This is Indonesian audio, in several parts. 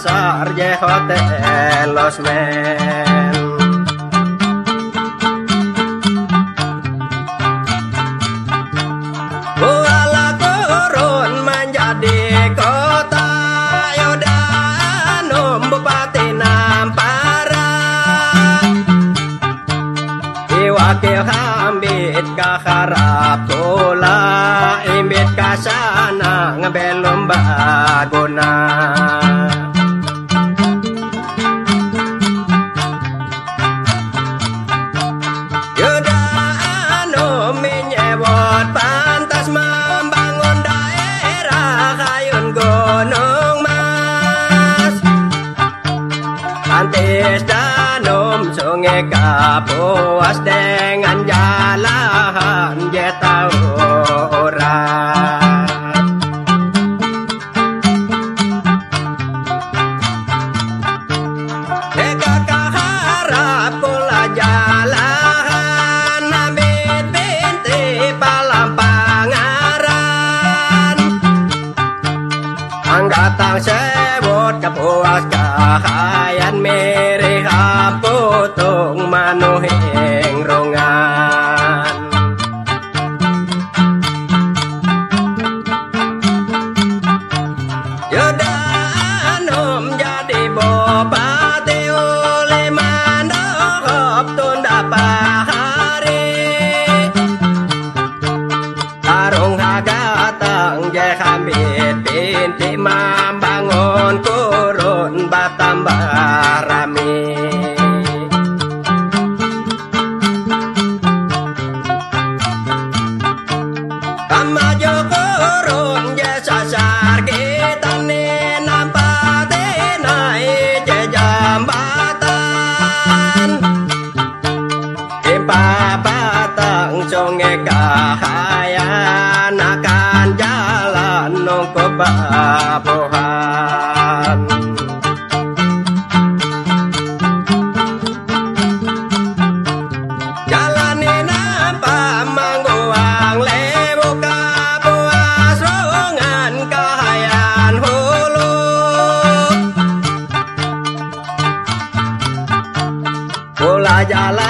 pasar je hotel losmen Kuala kurun menjadi kota Yodanum Bupati Nampara. Iwakil hambit kaharap apoas de akan jalan nunggu babuhan Jalani nampak mangguang lebu kapuas rungan kahayan hulu. Kula jalan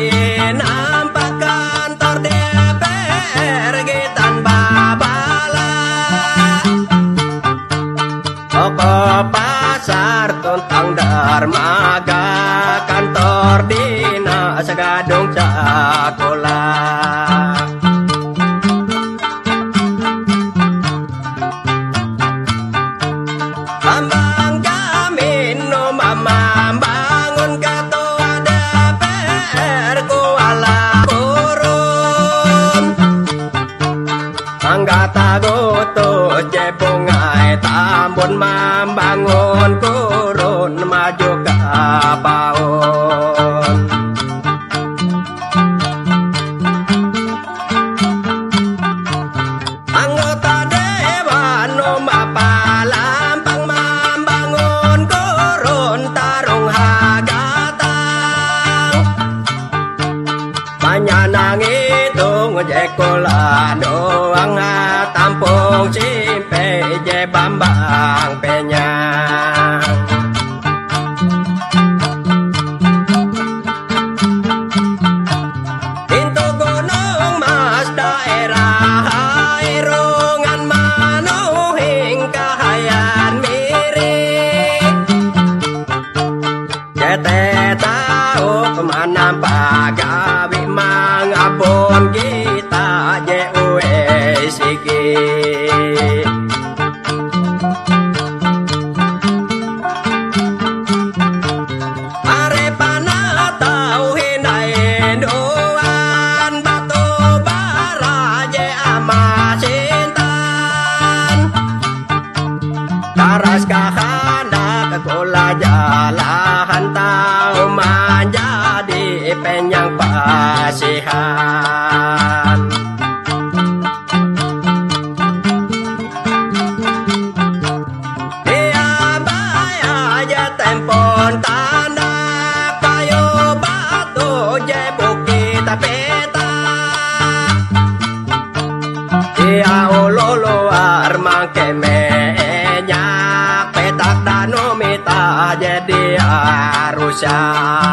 yeah. cô ngại ta muốn mang ba ngôn cô างเป็น Mas kahana katola jalan. Down.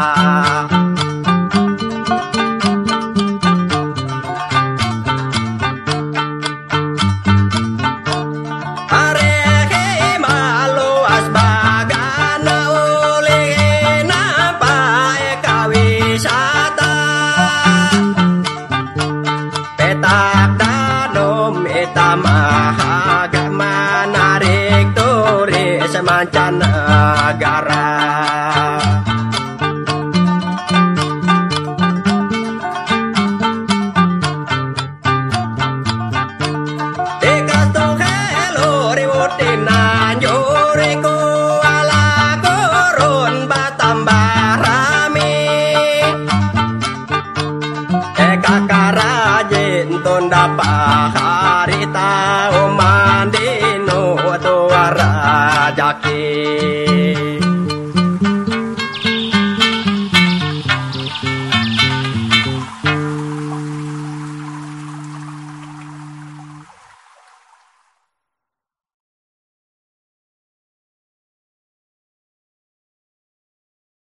Radhe